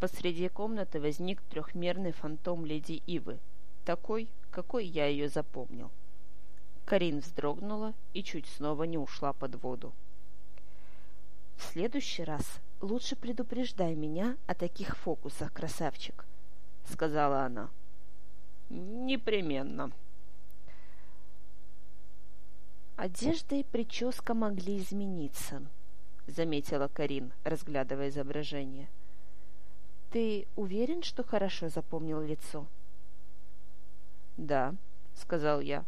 посреди комнаты возник трехмерный фантом леди Ивы, такой, какой я ее запомнил. Карин вздрогнула и чуть снова не ушла под воду. «В следующий раз лучше предупреждай меня о таких фокусах, красавчик», — сказала она. «Непременно». «Одежда и прическа могли измениться», — заметила Карин, разглядывая изображение. «Ты уверен, что хорошо запомнил лицо?» «Да», — сказал я.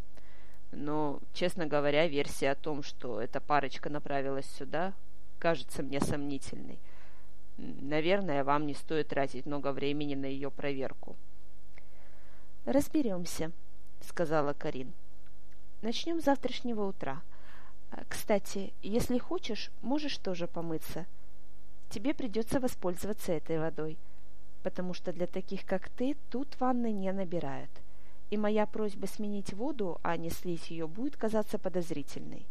«Но, честно говоря, версия о том, что эта парочка направилась сюда, кажется мне сомнительной. Наверное, вам не стоит тратить много времени на ее проверку». «Разберемся», — сказала Карин. «Начнем с завтрашнего утра. Кстати, если хочешь, можешь тоже помыться. Тебе придется воспользоваться этой водой, потому что для таких, как ты, тут ванны не набирают. И моя просьба сменить воду, а не слить ее, будет казаться подозрительной».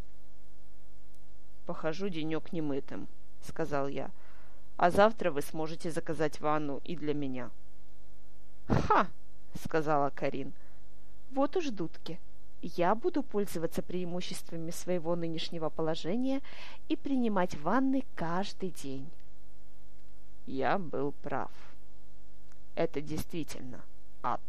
«Похожу денек немытым», — сказал я. «А завтра вы сможете заказать ванну и для меня». «Ха!» — сказала Карин. «Вот уж дудки. Я буду пользоваться преимуществами своего нынешнего положения и принимать ванны каждый день». Я был прав. Это действительно ад.